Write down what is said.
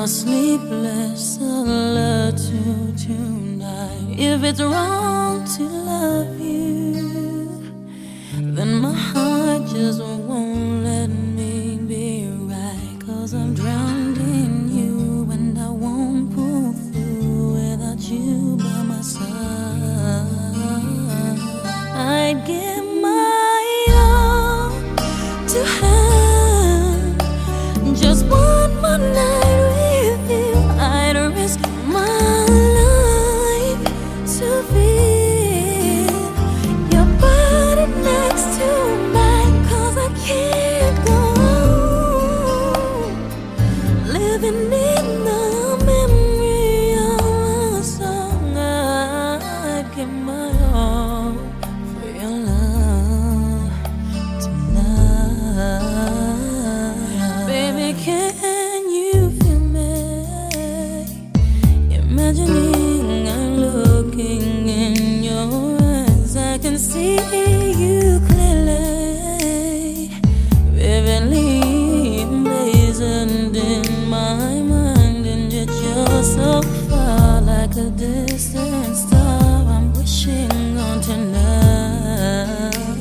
my sleepless solitude tonight. If it's wrong to love you, then my heart just won't. imagining I'm looking in your eyes. I can see you clearly, vividly emblazoned in my mind, and yet you're so far, like a distant star. I'm wishing on tonight.